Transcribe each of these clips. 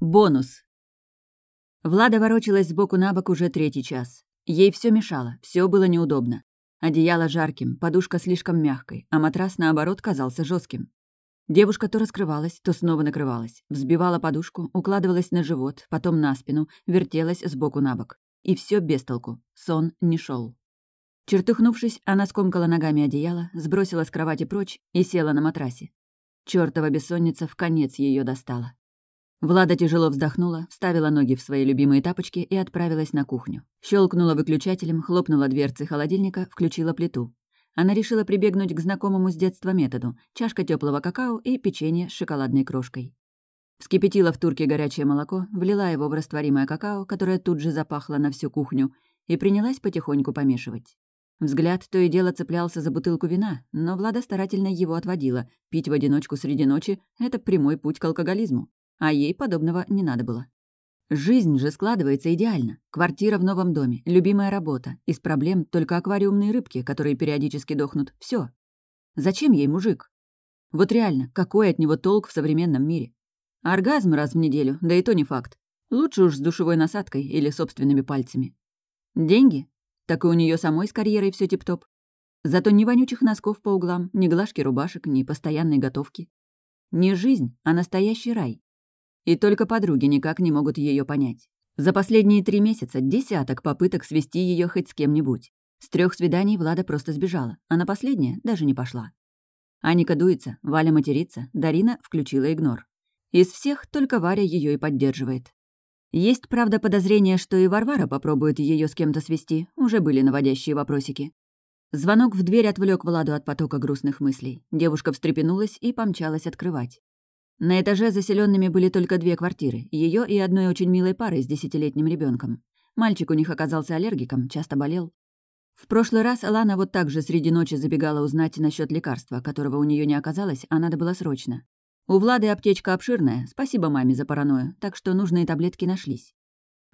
Бонус. Влада ворочалась сбоку на бок уже третий час. Ей все мешало, все было неудобно. Одеяло жарким, подушка слишком мягкой, а матрас, наоборот, казался жестким. Девушка то раскрывалась, то снова накрывалась, взбивала подушку, укладывалась на живот, потом на спину, вертелась сбоку на бок. И все без толку. Сон не шел. Чертыхнувшись, она скомкала ногами одеяло, сбросила с кровати прочь и села на матрасе. Чёртова бессонница в конец ее достала. Влада тяжело вздохнула, вставила ноги в свои любимые тапочки и отправилась на кухню. Щелкнула выключателем, хлопнула дверцы холодильника, включила плиту. Она решила прибегнуть к знакомому с детства методу — чашка теплого какао и печенье с шоколадной крошкой. Вскипятила в турке горячее молоко, влила его в растворимое какао, которое тут же запахло на всю кухню, и принялась потихоньку помешивать. Взгляд то и дело цеплялся за бутылку вина, но Влада старательно его отводила. Пить в одиночку среди ночи — это прямой путь к алкоголизму а ей подобного не надо было. Жизнь же складывается идеально. Квартира в новом доме, любимая работа. Из проблем только аквариумные рыбки, которые периодически дохнут. Все. Зачем ей мужик? Вот реально, какой от него толк в современном мире? Оргазм раз в неделю, да и то не факт. Лучше уж с душевой насадкой или собственными пальцами. Деньги? Так и у нее самой с карьерой все тип-топ. Зато ни вонючих носков по углам, ни глажки рубашек, ни постоянной готовки. Не жизнь, а настоящий рай. И только подруги никак не могут ее понять. За последние три месяца десяток попыток свести ее хоть с кем-нибудь. С трех свиданий Влада просто сбежала, а на последнее даже не пошла. Аника дуется, Валя матерится, Дарина включила игнор. Из всех только Варя ее и поддерживает. Есть, правда, подозрение, что и Варвара попробует ее с кем-то свести, уже были наводящие вопросики. Звонок в дверь отвлек Владу от потока грустных мыслей. Девушка встрепенулась и помчалась открывать. На этаже заселенными были только две квартиры, ее и одной очень милой пары с десятилетним ребенком. Мальчик у них оказался аллергиком, часто болел. В прошлый раз Алана вот так же среди ночи забегала узнать насчет лекарства, которого у нее не оказалось, а надо было срочно. У Влады аптечка обширная, спасибо маме за паранойю, так что нужные таблетки нашлись.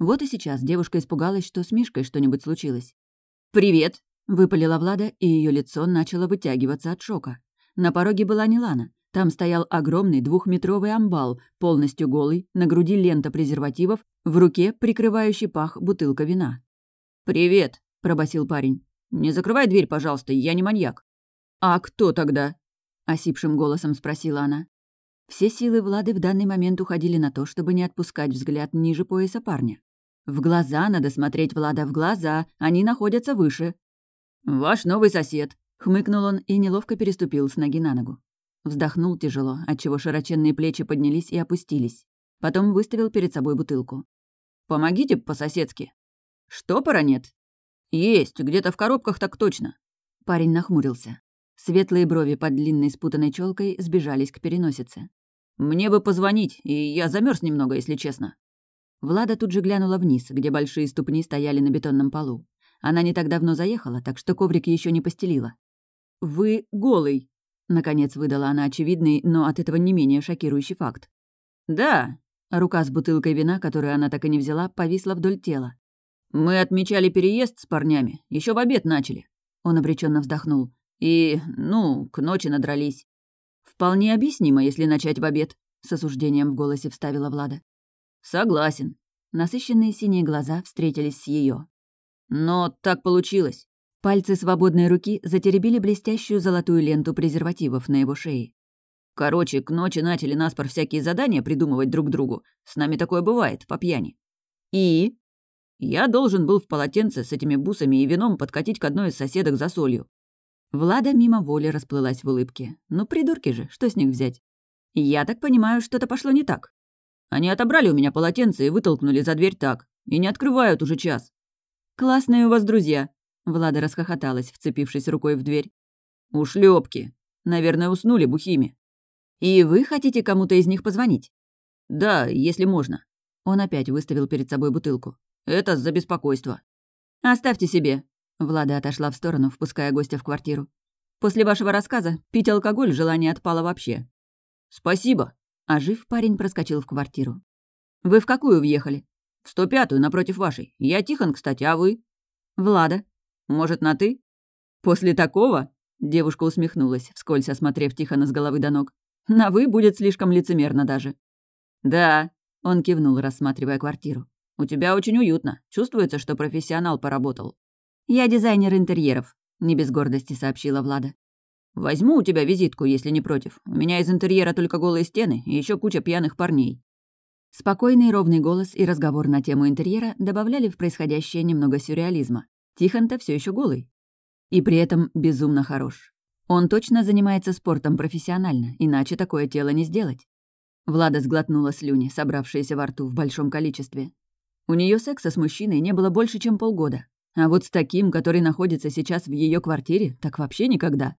Вот и сейчас девушка испугалась, что с Мишкой что-нибудь случилось. «Привет!» — выпалила Влада, и ее лицо начало вытягиваться от шока. На пороге была не Лана. Там стоял огромный двухметровый амбал, полностью голый, на груди лента презервативов, в руке прикрывающий пах бутылка вина. «Привет», — пробасил парень. «Не закрывай дверь, пожалуйста, я не маньяк». «А кто тогда?» — осипшим голосом спросила она. Все силы Влады в данный момент уходили на то, чтобы не отпускать взгляд ниже пояса парня. В глаза надо смотреть, Влада, в глаза, они находятся выше. «Ваш новый сосед», — хмыкнул он и неловко переступил с ноги на ногу. Вздохнул тяжело, отчего широченные плечи поднялись и опустились. Потом выставил перед собой бутылку. «Помогите по-соседски». «Штопора нет?» «Есть, где-то в коробках так точно». Парень нахмурился. Светлые брови под длинной спутанной челкой сбежались к переносице. «Мне бы позвонить, и я замерз немного, если честно». Влада тут же глянула вниз, где большие ступни стояли на бетонном полу. Она не так давно заехала, так что коврик еще не постелила. «Вы голый», Наконец выдала она очевидный, но от этого не менее шокирующий факт. «Да». Рука с бутылкой вина, которую она так и не взяла, повисла вдоль тела. «Мы отмечали переезд с парнями. еще в обед начали». Он обреченно вздохнул. «И, ну, к ночи надрались». «Вполне объяснимо, если начать в обед», — с осуждением в голосе вставила Влада. «Согласен». Насыщенные синие глаза встретились с ее. «Но так получилось. Пальцы свободной руки затеребили блестящую золотую ленту презервативов на его шее. «Короче, к ночи начали наспор всякие задания придумывать друг другу. С нами такое бывает, по пьяни. И...» «Я должен был в полотенце с этими бусами и вином подкатить к одной из соседок за солью». Влада мимо воли расплылась в улыбке. «Ну, придурки же, что с них взять?» «Я так понимаю, что-то пошло не так. Они отобрали у меня полотенце и вытолкнули за дверь так. И не открывают уже час». «Классные у вас друзья», Влада расхохоталась, вцепившись рукой в дверь. «Ушлепки. Наверное, уснули бухими». «И вы хотите кому-то из них позвонить?» «Да, если можно». Он опять выставил перед собой бутылку. «Это за беспокойство». «Оставьте себе». Влада отошла в сторону, впуская гостя в квартиру. «После вашего рассказа пить алкоголь желание отпало вообще». «Спасибо». Ожив, парень проскочил в квартиру. «Вы в какую въехали?» «В сто пятую, напротив вашей. Я Тихон, кстати, а вы?» «Влада». Может, на «ты»?» «После такого?» — девушка усмехнулась, вскользь осмотрев Тихона с головы до ног. «На «вы» будет слишком лицемерно даже». «Да», — Он кивнул, рассматривая квартиру. «У тебя очень уютно. Чувствуется, что профессионал поработал». «Я дизайнер интерьеров», — не без гордости сообщила Влада. «Возьму у тебя визитку, если не против. У меня из интерьера только голые стены и еще куча пьяных парней». Спокойный ровный голос и разговор на тему интерьера добавляли в происходящее немного сюрреализма. Тихон-то все еще голый. И при этом безумно хорош. Он точно занимается спортом профессионально, иначе такое тело не сделать. Влада сглотнула слюни, собравшиеся во рту в большом количестве. У нее секса с мужчиной не было больше, чем полгода. А вот с таким, который находится сейчас в ее квартире, так вообще никогда.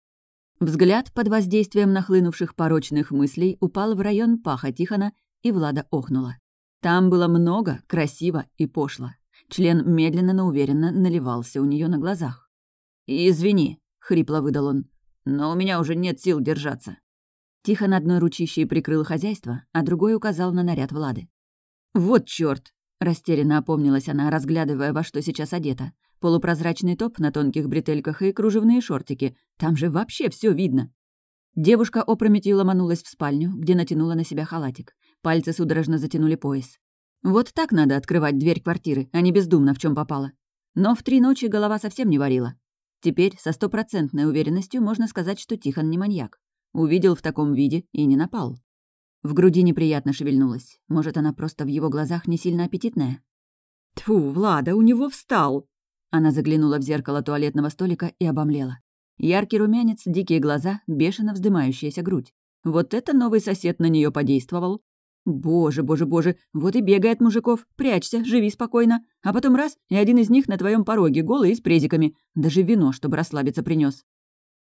Взгляд под воздействием нахлынувших порочных мыслей упал в район паха Тихона, и Влада охнула. Там было много, красиво и пошло. Член медленно, но уверенно наливался у нее на глазах. «Извини», — хрипло выдал он, — «но у меня уже нет сил держаться». Тихон одной ручищей прикрыл хозяйство, а другой указал на наряд Влады. «Вот чёрт!» — растерянно опомнилась она, разглядывая, во что сейчас одета. Полупрозрачный топ на тонких бретельках и кружевные шортики. Там же вообще все видно. Девушка опрометью ломанулась в спальню, где натянула на себя халатик. Пальцы судорожно затянули пояс. Вот так надо открывать дверь квартиры, а не бездумно в чем попало. Но в три ночи голова совсем не варила. Теперь со стопроцентной уверенностью можно сказать, что Тихон не маньяк. Увидел в таком виде и не напал. В груди неприятно шевельнулась. Может, она просто в его глазах не сильно аппетитная? Тфу, Влада, у него встал!» Она заглянула в зеркало туалетного столика и обомлела. Яркий румянец, дикие глаза, бешено вздымающаяся грудь. Вот это новый сосед на нее подействовал. Боже, боже, боже, вот и бегает мужиков. Прячься, живи спокойно. А потом раз, и один из них на твоем пороге, голый и с презиками. Даже вино, чтобы расслабиться, принес.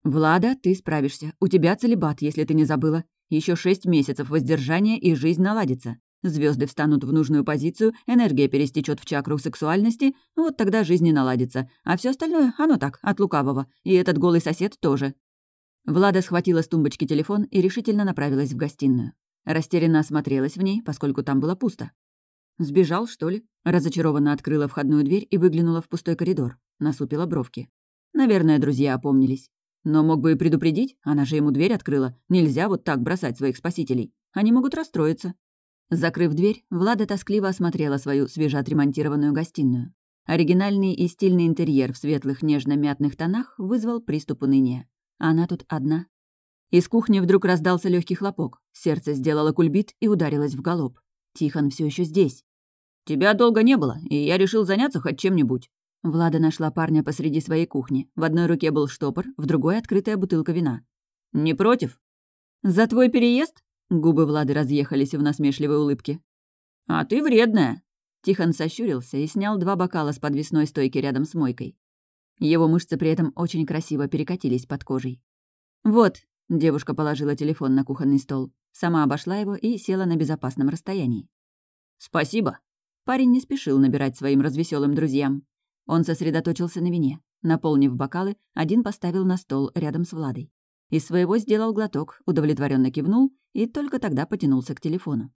Влада, ты справишься. У тебя целебат, если ты не забыла. Еще шесть месяцев воздержания, и жизнь наладится. Звезды встанут в нужную позицию, энергия перестечет в чакру сексуальности, вот тогда жизнь и наладится. А все остальное, оно так, от лукавого. И этот голый сосед тоже. Влада схватила с тумбочки телефон и решительно направилась в гостиную. Растерянно осмотрелась в ней, поскольку там было пусто. «Сбежал, что ли?» Разочарованно открыла входную дверь и выглянула в пустой коридор. Насупила бровки. Наверное, друзья опомнились. Но мог бы и предупредить, она же ему дверь открыла. Нельзя вот так бросать своих спасителей. Они могут расстроиться. Закрыв дверь, Влада тоскливо осмотрела свою свежеотремонтированную гостиную. Оригинальный и стильный интерьер в светлых нежно-мятных тонах вызвал приступ уныния. Она тут одна. Из кухни вдруг раздался легкий хлопок. Сердце сделало кульбит и ударилось в галоп. Тихон все еще здесь. «Тебя долго не было, и я решил заняться хоть чем-нибудь». Влада нашла парня посреди своей кухни. В одной руке был штопор, в другой — открытая бутылка вина. «Не против?» «За твой переезд?» Губы Влады разъехались в насмешливой улыбке. «А ты вредная!» Тихон сощурился и снял два бокала с подвесной стойки рядом с мойкой. Его мышцы при этом очень красиво перекатились под кожей. «Вот», — девушка положила телефон на кухонный стол, сама обошла его и села на безопасном расстоянии. «Спасибо». Парень не спешил набирать своим развеселым друзьям. Он сосредоточился на вине. Наполнив бокалы, один поставил на стол рядом с Владой. Из своего сделал глоток, удовлетворенно кивнул и только тогда потянулся к телефону.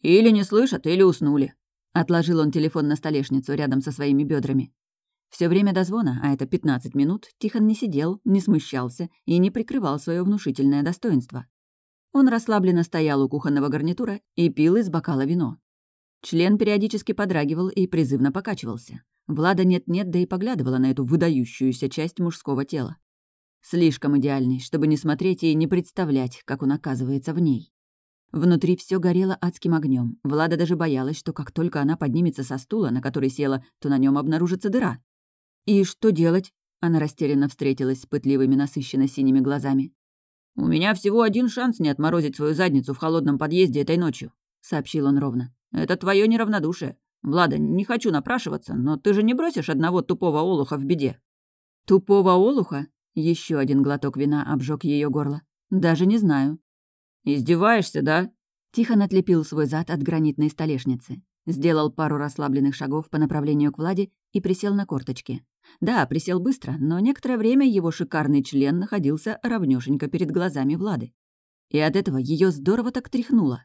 «Или не слышат, или уснули», — отложил он телефон на столешницу рядом со своими бедрами. Все время до звона, а это 15 минут, Тихон не сидел, не смущался и не прикрывал свое внушительное достоинство. Он расслабленно стоял у кухонного гарнитура и пил из бокала вино. Член периодически подрагивал и призывно покачивался. Влада нет-нет, да и поглядывала на эту выдающуюся часть мужского тела. Слишком идеальный, чтобы не смотреть и не представлять, как он оказывается в ней. Внутри все горело адским огнем. Влада даже боялась, что как только она поднимется со стула, на который села, то на нем обнаружится дыра. «И что делать?» Она растерянно встретилась с пытливыми насыщенно-синими глазами. «У меня всего один шанс не отморозить свою задницу в холодном подъезде этой ночью», — сообщил он ровно. «Это твое неравнодушие. Влада, не хочу напрашиваться, но ты же не бросишь одного тупого олуха в беде». «Тупого олуха?» Еще один глоток вина обжег ее горло. Даже не знаю. «Издеваешься, да?» Тихон отлепил свой зад от гранитной столешницы. Сделал пару расслабленных шагов по направлению к Владе и присел на корточки. Да, присел быстро, но некоторое время его шикарный член находился ровнёшенько перед глазами Влады. И от этого ее здорово так тряхнуло.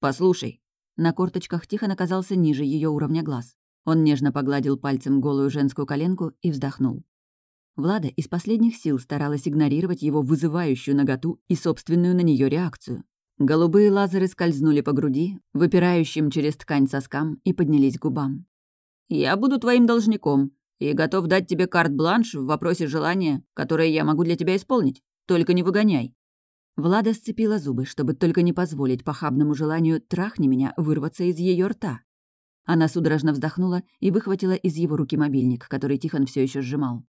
«Послушай». На корточках Тихон оказался ниже ее уровня глаз. Он нежно погладил пальцем голую женскую коленку и вздохнул. Влада из последних сил старалась игнорировать его вызывающую наготу и собственную на нее реакцию. Голубые лазеры скользнули по груди, выпирающим через ткань соскам, и поднялись к губам. «Я буду твоим должником и готов дать тебе карт-бланш в вопросе желания, которое я могу для тебя исполнить. Только не выгоняй». Влада сцепила зубы, чтобы только не позволить похабному желанию «трахни меня» вырваться из ее рта. Она судорожно вздохнула и выхватила из его руки мобильник, который Тихон все еще сжимал.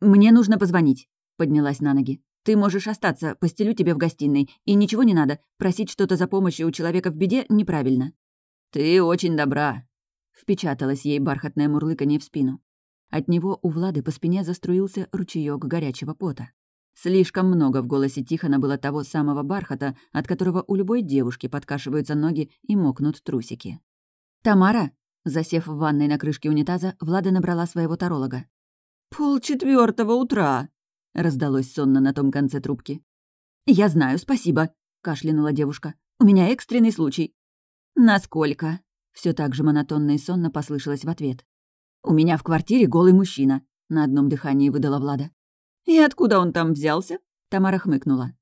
«Мне нужно позвонить», — поднялась на ноги. Ты можешь остаться, постелю тебе в гостиной. И ничего не надо. Просить что-то за помощью у человека в беде неправильно». «Ты очень добра», — впечаталась ей бархатное мурлыканье в спину. От него у Влады по спине заструился ручеёк горячего пота. Слишком много в голосе Тихона было того самого бархата, от которого у любой девушки подкашиваются ноги и мокнут трусики. «Тамара?» Засев в ванной на крышке унитаза, Влада набрала своего таролога. «Пол четвертого утра!» раздалось сонно на том конце трубки. «Я знаю, спасибо», — кашлянула девушка. «У меня экстренный случай». «Насколько?» — все так же монотонно и сонно послышалось в ответ. «У меня в квартире голый мужчина», — на одном дыхании выдала Влада. «И откуда он там взялся?» — Тамара хмыкнула.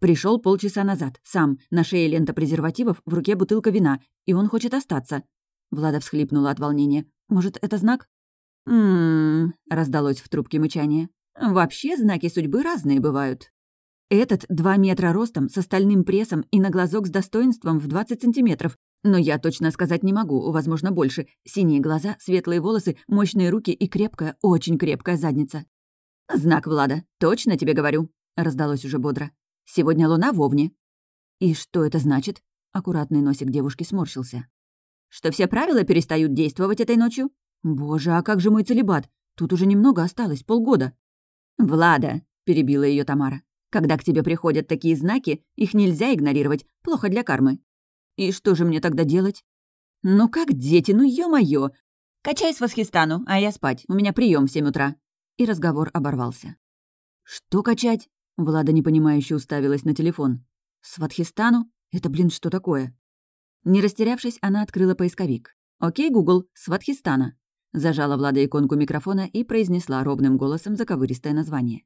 Пришел полчаса назад, сам, на шее лента презервативов, в руке бутылка вина, и он хочет остаться. Влада всхлипнула от волнения. «Может, это знак?» «М-м-м», раздалось в трубке мычание. Вообще знаки судьбы разные бывают. Этот два метра ростом, с остальным прессом и на глазок с достоинством в 20 сантиметров. Но я точно сказать не могу, возможно, больше. Синие глаза, светлые волосы, мощные руки и крепкая, очень крепкая задница. «Знак Влада, точно тебе говорю», — раздалось уже бодро. «Сегодня луна в Овне». «И что это значит?» Аккуратный носик девушки сморщился. «Что все правила перестают действовать этой ночью? Боже, а как же мой целебат? Тут уже немного осталось, полгода». «Влада», — перебила ее Тамара, «когда к тебе приходят такие знаки, их нельзя игнорировать, плохо для кармы». «И что же мне тогда делать?» «Ну как дети, ну ё-моё! Качай с восхистану, а я спать, у меня прием в семь утра». И разговор оборвался. «Что качать?» Влада непонимающе уставилась на телефон. «Сватхистану? Это, блин, что такое?» Не растерявшись, она открыла поисковик. «Окей, Гугл, Сватхистана». Зажала Влада иконку микрофона и произнесла ровным голосом заковыристое название.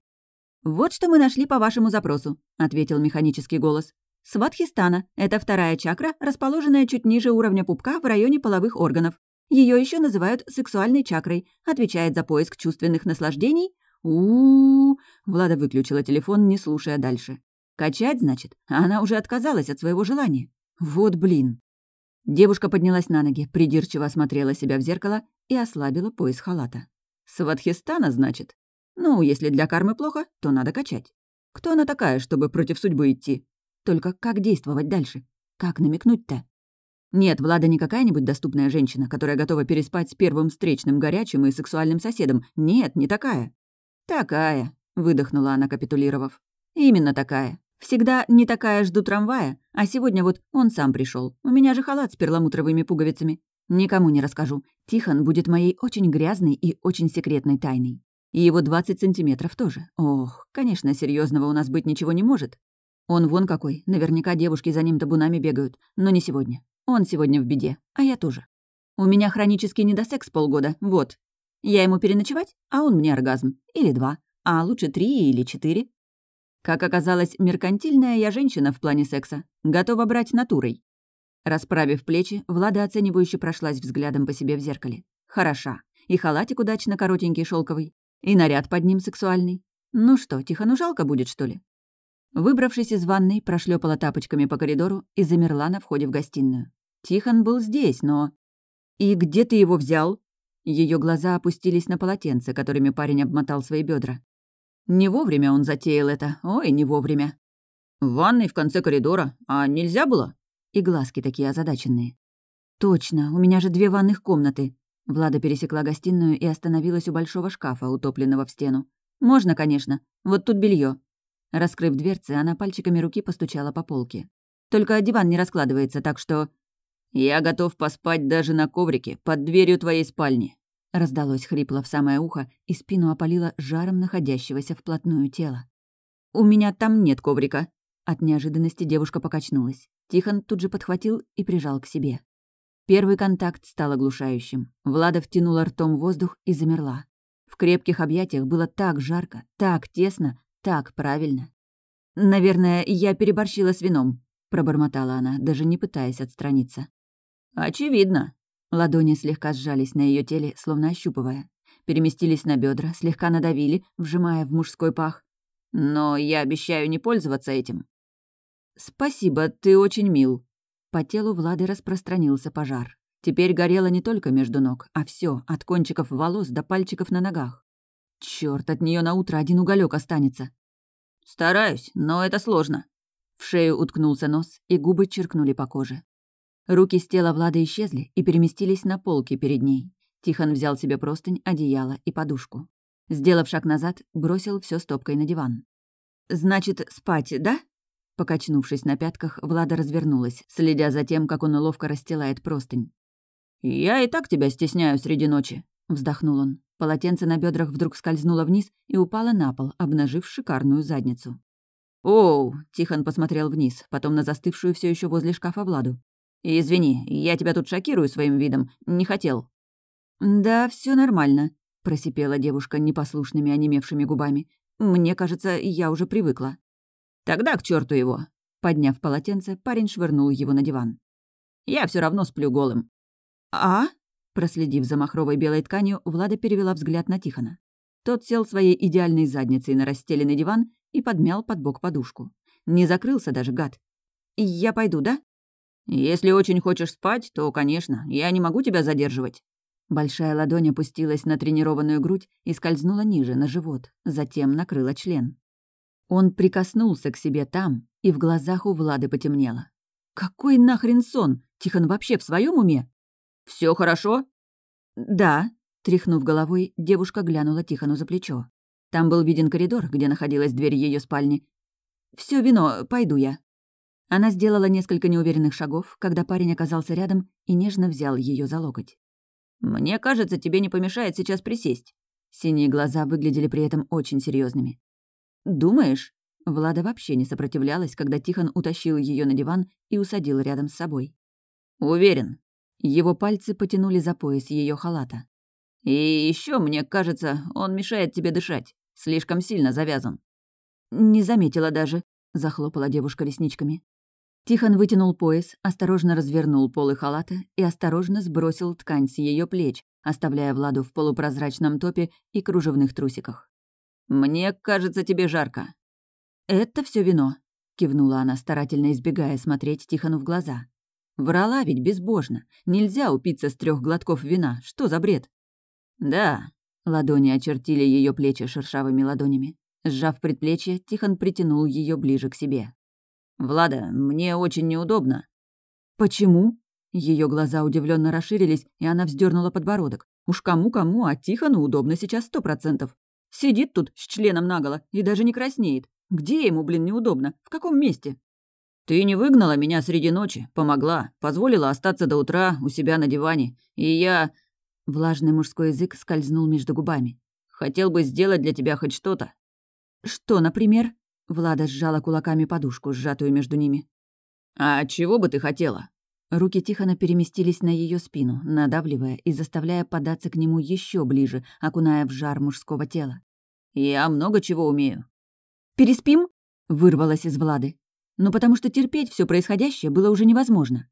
«Вот что мы нашли по вашему запросу», — ответил механический голос. «Сватхистана — это вторая чакра, расположенная чуть ниже уровня пупка в районе половых органов. Ее еще называют сексуальной чакрой, отвечает за поиск чувственных наслаждений. у у, -у Влада выключила телефон, не слушая дальше. «Качать, значит? Она уже отказалась от своего желания. Вот блин». Девушка поднялась на ноги, придирчиво осмотрела себя в зеркало и ослабила пояс халата. «Сватхистана, значит? Ну, если для кармы плохо, то надо качать. Кто она такая, чтобы против судьбы идти? Только как действовать дальше? Как намекнуть-то?» Нет, Влада не какая-нибудь доступная женщина, которая готова переспать с первым встречным горячим и сексуальным соседом. Нет, не такая. «Такая», — выдохнула она, капитулировав. «Именно такая. Всегда не такая жду трамвая, а сегодня вот он сам пришел. У меня же халат с перламутровыми пуговицами. Никому не расскажу. Тихон будет моей очень грязной и очень секретной тайной. И его 20 сантиметров тоже. Ох, конечно, серьезного у нас быть ничего не может. Он вон какой, наверняка девушки за ним табунами бегают. Но не сегодня. Он сегодня в беде, а я тоже. У меня хронический недосекс полгода, вот. Я ему переночевать, а он мне оргазм. Или два. А лучше три или четыре. Как оказалось, меркантильная я женщина в плане секса. Готова брать натурой. Расправив плечи, Влада оценивающе прошлась взглядом по себе в зеркале. Хороша. И халатик удачно коротенький шелковый, и наряд под ним сексуальный. Ну что, Тихону жалко будет, что ли? Выбравшись из ванной, прошлепала тапочками по коридору и замерла на входе в гостиную. Тихон был здесь, но... «И где ты его взял?» Ее глаза опустились на полотенце, которыми парень обмотал свои бедра. Не вовремя он затеял это, ой, не вовремя. «В ванной в конце коридора, а нельзя было?» И глазки такие озадаченные. «Точно, у меня же две ванных комнаты». Влада пересекла гостиную и остановилась у большого шкафа, утопленного в стену. «Можно, конечно. Вот тут белье. Раскрыв дверцы, она пальчиками руки постучала по полке. «Только диван не раскладывается, так что...» «Я готов поспать даже на коврике под дверью твоей спальни», Раздалось хрипло в самое ухо, и спину опалило жаром находящегося вплотную тела. «У меня там нет коврика!» От неожиданности девушка покачнулась. Тихон тут же подхватил и прижал к себе. Первый контакт стал оглушающим. Влада втянула ртом воздух и замерла. В крепких объятиях было так жарко, так тесно, так правильно. «Наверное, я переборщила с вином», — пробормотала она, даже не пытаясь отстраниться. «Очевидно». Ладони слегка сжались на ее теле, словно ощупывая. Переместились на бедра, слегка надавили, вжимая в мужской пах. «Но я обещаю не пользоваться этим». «Спасибо, ты очень мил». По телу Влады распространился пожар. Теперь горело не только между ног, а все, от кончиков волос до пальчиков на ногах. Черт, от нее на утро один уголек останется. Стараюсь, но это сложно. В шею уткнулся нос, и губы черкнули по коже. Руки с тела Влады исчезли и переместились на полки перед ней. Тихон взял себе простынь, одеяло и подушку. Сделав шаг назад, бросил все стопкой на диван. «Значит, спать, да?» Покачнувшись на пятках, Влада развернулась, следя за тем, как он ловко расстилает простынь. «Я и так тебя стесняю среди ночи», — вздохнул он. Полотенце на бедрах вдруг скользнуло вниз и упало на пол, обнажив шикарную задницу. «Оу!» — Тихон посмотрел вниз, потом на застывшую все еще возле шкафа Владу. «Извини, я тебя тут шокирую своим видом. Не хотел». «Да, все нормально», — просипела девушка непослушными онемевшими губами. «Мне кажется, я уже привыкла». «Тогда к черту его!» Подняв полотенце, парень швырнул его на диван. «Я все равно сплю голым. «А?» Проследив за махровой белой тканью, Влада перевела взгляд на Тихона. Тот сел своей идеальной задницей на расстеленный диван и подмял под бок подушку. Не закрылся даже, гад. «Я пойду, да?» «Если очень хочешь спать, то, конечно, я не могу тебя задерживать». Большая ладонь опустилась на тренированную грудь и скользнула ниже, на живот, затем накрыла член. Он прикоснулся к себе там, и в глазах у Влады потемнело. «Какой нахрен сон? Тихон вообще в своем уме?» Все хорошо?» «Да», — тряхнув головой, девушка глянула Тихону за плечо. Там был виден коридор, где находилась дверь ее спальни. Все вино, пойду я». Она сделала несколько неуверенных шагов, когда парень оказался рядом и нежно взял ее за локоть. «Мне кажется, тебе не помешает сейчас присесть». Синие глаза выглядели при этом очень серьезными. «Думаешь?» Влада вообще не сопротивлялась, когда Тихон утащил ее на диван и усадил рядом с собой. «Уверен. Его пальцы потянули за пояс ее халата. «И еще, мне кажется, он мешает тебе дышать. Слишком сильно завязан». «Не заметила даже», — захлопала девушка ресничками. Тихон вытянул пояс, осторожно развернул полы халата и осторожно сбросил ткань с ее плеч, оставляя Владу в полупрозрачном топе и кружевных трусиках. «Мне кажется, тебе жарко». «Это все вино», — кивнула она, старательно избегая смотреть Тихону в глаза. Врала ведь безбожно. Нельзя упиться с трех глотков вина. Что за бред? Да. Ладони очертили ее плечи шершавыми ладонями. Сжав предплечье, Тихон притянул ее ближе к себе. «Влада, мне очень неудобно». «Почему?» Ее глаза удивленно расширились, и она вздернула подбородок. Уж кому-кому, а Тихону удобно сейчас сто процентов. Сидит тут с членом наголо и даже не краснеет. Где ему, блин, неудобно? В каком месте? «Ты не выгнала меня среди ночи, помогла, позволила остаться до утра у себя на диване, и я...» Влажный мужской язык скользнул между губами. «Хотел бы сделать для тебя хоть что-то». «Что, например?» Влада сжала кулаками подушку, сжатую между ними. «А чего бы ты хотела?» Руки Тихона переместились на ее спину, надавливая и заставляя податься к нему еще ближе, окуная в жар мужского тела. «Я много чего умею». «Переспим?» — вырвалась из Влады но потому что терпеть все происходящее было уже невозможно.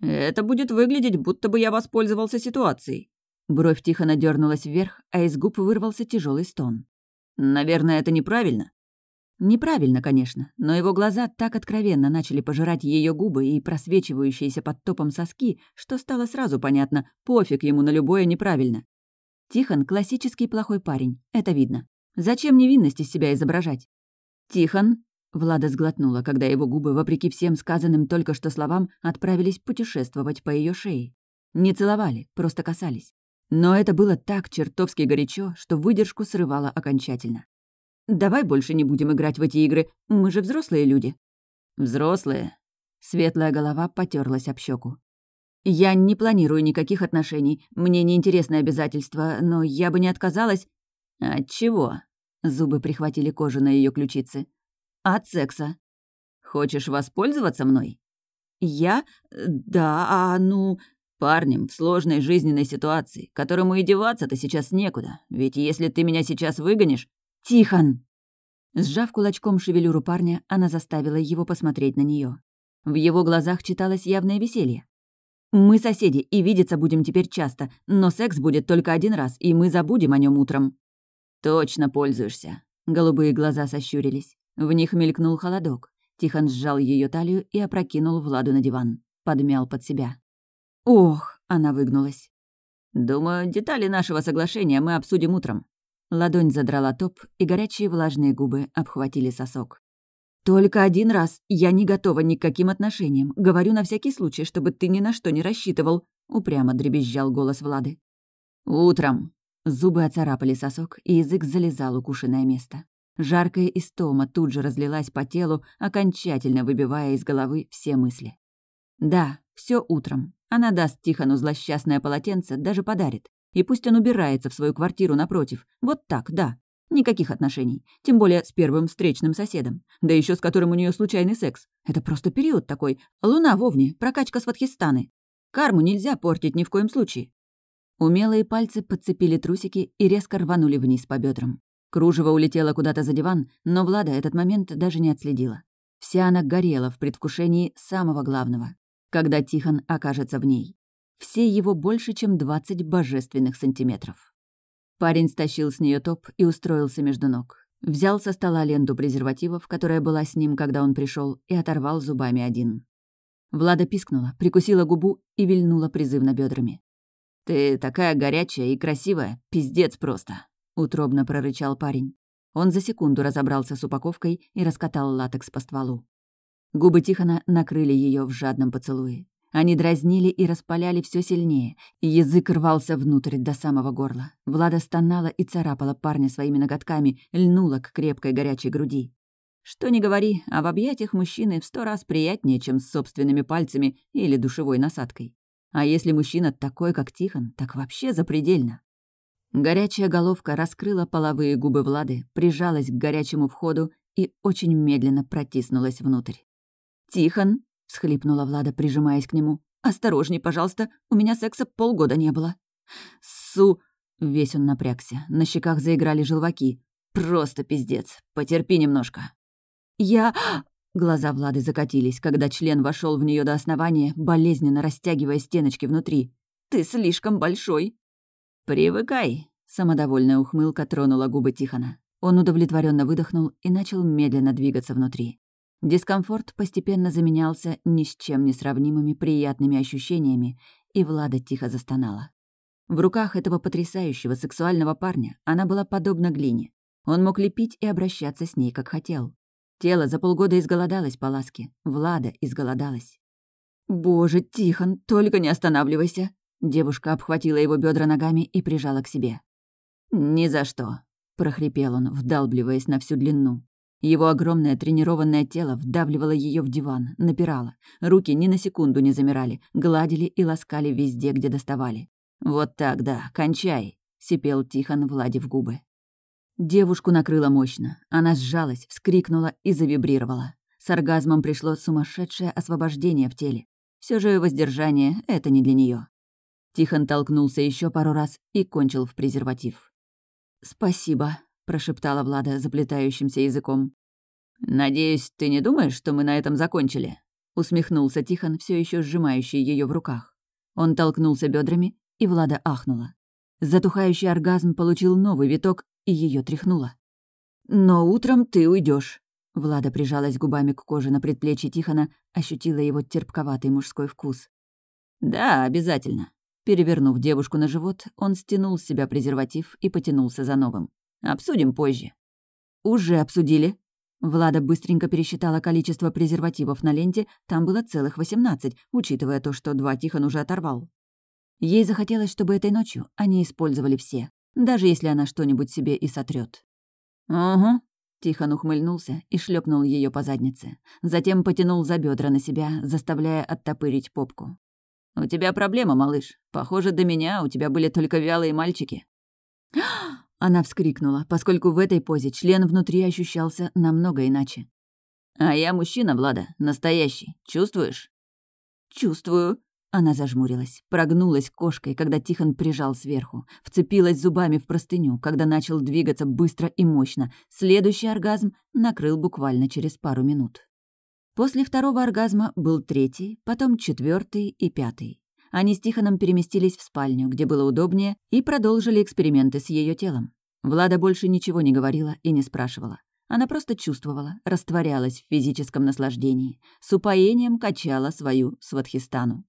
«Это будет выглядеть, будто бы я воспользовался ситуацией». Бровь тихо надернулась вверх, а из губ вырвался тяжелый стон. «Наверное, это неправильно?» Неправильно, конечно, но его глаза так откровенно начали пожирать ее губы и просвечивающиеся под топом соски, что стало сразу понятно, пофиг ему на любое неправильно. Тихон — классический плохой парень, это видно. Зачем невинность из себя изображать? «Тихон», Влада сглотнула, когда его губы, вопреки всем сказанным только что словам, отправились путешествовать по ее шее. Не целовали, просто касались. Но это было так чертовски горячо, что выдержку срывало окончательно. «Давай больше не будем играть в эти игры, мы же взрослые люди». «Взрослые?» Светлая голова потерлась об щеку. «Я не планирую никаких отношений, мне не интересны обязательства, но я бы не отказалась...» «От чего?» Зубы прихватили кожу на ее ключице. От секса. Хочешь воспользоваться мной? Я? Да, а ну... Парнем в сложной жизненной ситуации, которому и деваться-то сейчас некуда. Ведь если ты меня сейчас выгонишь... Тихон! Сжав кулачком шевелюру парня, она заставила его посмотреть на нее. В его глазах читалось явное веселье. «Мы соседи, и видеться будем теперь часто, но секс будет только один раз, и мы забудем о нем утром». «Точно пользуешься». Голубые глаза сощурились. В них мелькнул холодок. Тихон сжал ее талию и опрокинул Владу на диван. Подмял под себя. «Ох!» — она выгнулась. «Думаю, детали нашего соглашения мы обсудим утром». Ладонь задрала топ, и горячие влажные губы обхватили сосок. «Только один раз. Я не готова ни к каким отношениям. Говорю на всякий случай, чтобы ты ни на что не рассчитывал», — упрямо дребезжал голос Влады. «Утром». Зубы оцарапали сосок, и язык залезал укушенное место. Жаркая истома тут же разлилась по телу, окончательно выбивая из головы все мысли. Да, все утром. Она даст Тихону злосчастное полотенце, даже подарит. И пусть он убирается в свою квартиру напротив. Вот так, да. Никаких отношений. Тем более с первым встречным соседом. Да еще с которым у нее случайный секс. Это просто период такой. Луна в Овне, прокачка с Ватхистаны. Карму нельзя портить ни в коем случае. Умелые пальцы подцепили трусики и резко рванули вниз по бедрам. Кружево улетело куда-то за диван, но Влада этот момент даже не отследила. Вся она горела в предвкушении самого главного, когда Тихон окажется в ней. Все его больше, чем 20 божественных сантиметров. Парень стащил с нее топ и устроился между ног. Взял со стола ленту презервативов, которая была с ним, когда он пришел, и оторвал зубами один. Влада пискнула, прикусила губу и вильнула призывно бедрами. «Ты такая горячая и красивая, пиздец просто!» Утробно прорычал парень. Он за секунду разобрался с упаковкой и раскатал латекс по стволу. Губы Тихона накрыли ее в жадном поцелуе. Они дразнили и распаляли все сильнее, и язык рвался внутрь до самого горла. Влада стонала и царапала парня своими ноготками, льнула к крепкой горячей груди. Что ни говори, а в объятиях мужчины в сто раз приятнее, чем с собственными пальцами или душевой насадкой. А если мужчина такой, как Тихон, так вообще запредельно. Горячая головка раскрыла половые губы Влады, прижалась к горячему входу и очень медленно протиснулась внутрь. «Тихон!» — всхлипнула Влада, прижимаясь к нему. «Осторожней, пожалуйста, у меня секса полгода не было». «Су...» — весь он напрягся, на щеках заиграли желваки. «Просто пиздец, потерпи немножко». «Я...» Глаза Влады закатились, когда член вошел в нее до основания, болезненно растягивая стеночки внутри. «Ты слишком большой!» «Привыкай», — самодовольная ухмылка тронула губы Тихона. Он удовлетворенно выдохнул и начал медленно двигаться внутри. Дискомфорт постепенно заменялся ни с чем не сравнимыми приятными ощущениями, и Влада тихо застонала. В руках этого потрясающего сексуального парня она была подобна глине. Он мог лепить и обращаться с ней, как хотел. Тело за полгода изголодалось по ласке. Влада изголодалась. «Боже, Тихон, только не останавливайся!» Девушка обхватила его бедра ногами и прижала к себе. «Ни за что», — прохрипел он, вдалбливаясь на всю длину. Его огромное тренированное тело вдавливало ее в диван, напирало. Руки ни на секунду не замирали, гладили и ласкали везде, где доставали. «Вот так, да, кончай», — сипел Тихон, Влади в губы. Девушку накрыло мощно. Она сжалась, вскрикнула и завибрировала. С оргазмом пришло сумасшедшее освобождение в теле. Все же воздержание — это не для нее. Тихон толкнулся еще пару раз и кончил в презерватив. «Спасибо», — прошептала Влада заплетающимся языком. «Надеюсь, ты не думаешь, что мы на этом закончили?» — усмехнулся Тихон, все еще сжимающий ее в руках. Он толкнулся бедрами, и Влада ахнула. Затухающий оргазм получил новый виток, и ее тряхнуло. «Но утром ты уйдешь. Влада прижалась губами к коже на предплечье Тихона, ощутила его терпковатый мужской вкус. «Да, обязательно», Перевернув девушку на живот, он стянул с себя презерватив и потянулся за новым. «Обсудим позже». «Уже обсудили». Влада быстренько пересчитала количество презервативов на ленте, там было целых восемнадцать, учитывая то, что два Тихон уже оторвал. Ей захотелось, чтобы этой ночью они использовали все, даже если она что-нибудь себе и сотрет. «Угу», Тихон ухмыльнулся и шлепнул ее по заднице. Затем потянул за бедра на себя, заставляя оттопырить попку. «У тебя проблема, малыш. Похоже, до меня у тебя были только вялые мальчики». Она вскрикнула, поскольку в этой позе член внутри ощущался намного иначе. «А я мужчина, Влада, настоящий. Чувствуешь?» «Чувствую». Она зажмурилась, прогнулась кошкой, когда Тихон прижал сверху, вцепилась зубами в простыню, когда начал двигаться быстро и мощно. Следующий оргазм накрыл буквально через пару минут. После второго оргазма был третий, потом четвертый и пятый. Они с Тихоном переместились в спальню, где было удобнее, и продолжили эксперименты с ее телом. Влада больше ничего не говорила и не спрашивала. Она просто чувствовала, растворялась в физическом наслаждении, с упоением качала свою сватхистану.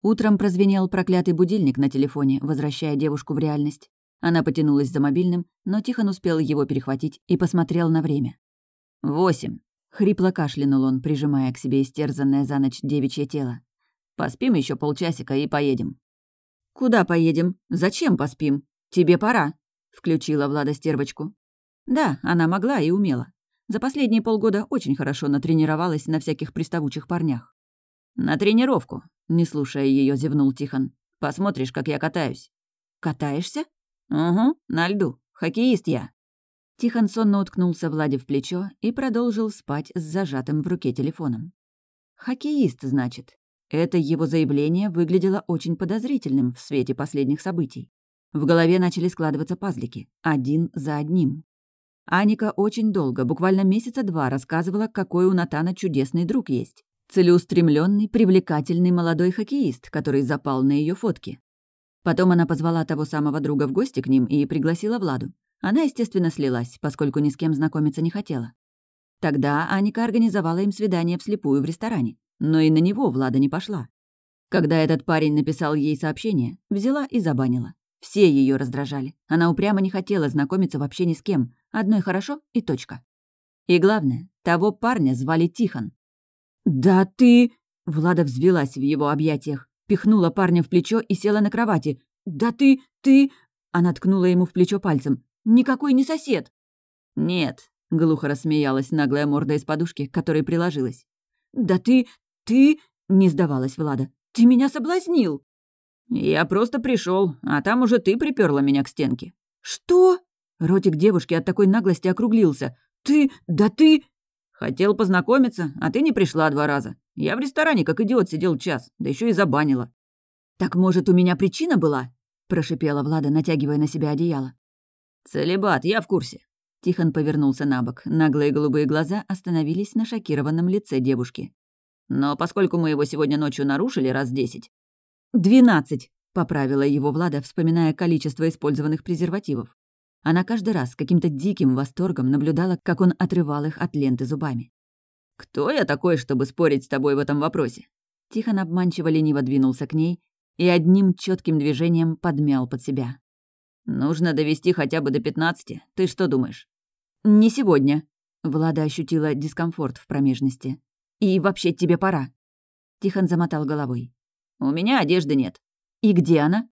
Утром прозвенел проклятый будильник на телефоне, возвращая девушку в реальность. Она потянулась за мобильным, но Тихон успел его перехватить и посмотрел на время. «Восемь», — хрипло кашлянул он, прижимая к себе истерзанное за ночь девичье тело. «Поспим еще полчасика и поедем». «Куда поедем? Зачем поспим? Тебе пора», — включила Влада стервочку. Да, она могла и умела. За последние полгода очень хорошо натренировалась на всяких приставучих парнях. «На тренировку», — не слушая ее, зевнул Тихон. «Посмотришь, как я катаюсь». «Катаешься?» «Угу, на льду. Хоккеист я». Тихон сонно уткнулся Владе в плечо и продолжил спать с зажатым в руке телефоном. «Хоккеист, значит». Это его заявление выглядело очень подозрительным в свете последних событий. В голове начали складываться пазлики, один за одним. Аника очень долго, буквально месяца два, рассказывала, какой у Натана чудесный друг есть. Целеустремленный, привлекательный молодой хоккеист, который запал на ее фотки. Потом она позвала того самого друга в гости к ним и пригласила Владу. Она, естественно, слилась, поскольку ни с кем знакомиться не хотела. Тогда Аника организовала им свидание вслепую в ресторане, но и на него Влада не пошла. Когда этот парень написал ей сообщение, взяла и забанила. Все ее раздражали. Она упрямо не хотела знакомиться вообще ни с кем. Одной хорошо и точка. И главное, того парня звали Тихон. «Да ты...» Влада взвелась в его объятиях пихнула парня в плечо и села на кровати. «Да ты... ты...» Она ткнула ему в плечо пальцем. «Никакой не сосед!» «Нет», — глухо рассмеялась наглая морда из подушки, которой приложилась. «Да ты... ты...» — не сдавалась Влада. «Ты меня соблазнил!» «Я просто пришел, а там уже ты приперла меня к стенке». «Что?» Ротик девушки от такой наглости округлился. «Ты... да ты...» «Хотел познакомиться, а ты не пришла два раза. Я в ресторане как идиот сидел час, да еще и забанила». «Так, может, у меня причина была?» — прошипела Влада, натягивая на себя одеяло. «Целебат, я в курсе». Тихон повернулся на бок. Наглые голубые глаза остановились на шокированном лице девушки. «Но поскольку мы его сегодня ночью нарушили раз десять...» «Двенадцать!» — поправила его Влада, вспоминая количество использованных презервативов. Она каждый раз с каким-то диким восторгом наблюдала, как он отрывал их от ленты зубами. «Кто я такой, чтобы спорить с тобой в этом вопросе?» Тихон обманчиво лениво двинулся к ней и одним четким движением подмял под себя. «Нужно довести хотя бы до пятнадцати. Ты что думаешь?» «Не сегодня». Влада ощутила дискомфорт в промежности. «И вообще тебе пора». Тихон замотал головой. «У меня одежды нет». «И где она?»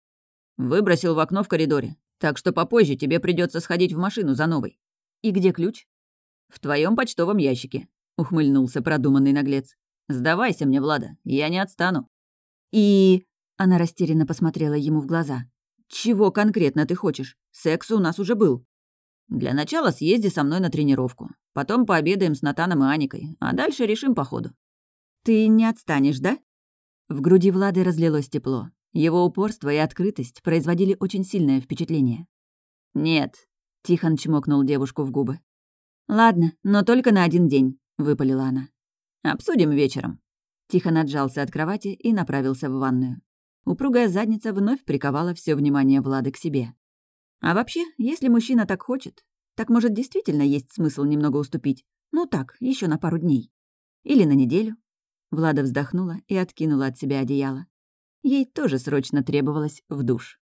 «Выбросил в окно в коридоре. Так что попозже тебе придется сходить в машину за новой». «И где ключ?» «В твоем почтовом ящике. — ухмыльнулся продуманный наглец. «Сдавайся мне, Влада, я не отстану». «И...» — она растерянно посмотрела ему в глаза. «Чего конкретно ты хочешь? Секс у нас уже был». «Для начала съезди со мной на тренировку. Потом пообедаем с Натаном и Аникой, а дальше решим по ходу». «Ты не отстанешь, да?» В груди Влады разлилось тепло. Его упорство и открытость производили очень сильное впечатление. «Нет», — Тихон чмокнул девушку в губы. «Ладно, но только на один день. — выпалила она. «Обсудим вечером». Тихо наджался от кровати и направился в ванную. Упругая задница вновь приковала все внимание Влады к себе. А вообще, если мужчина так хочет, так может действительно есть смысл немного уступить. Ну так, еще на пару дней. Или на неделю. Влада вздохнула и откинула от себя одеяло. Ей тоже срочно требовалось в душ.